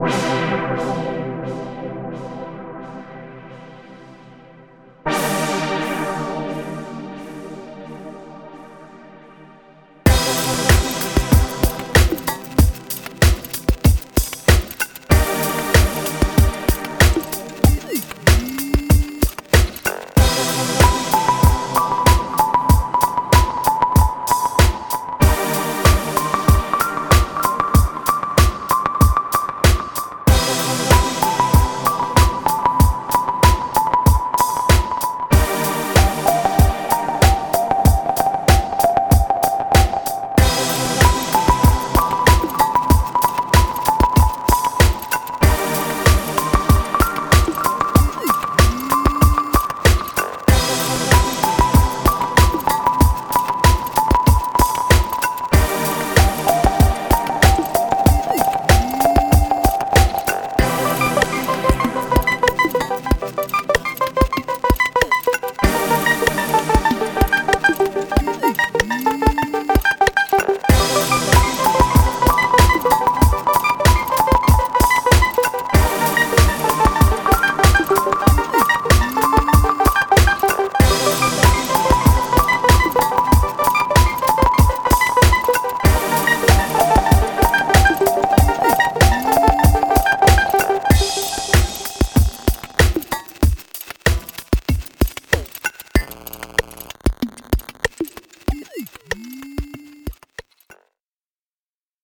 you.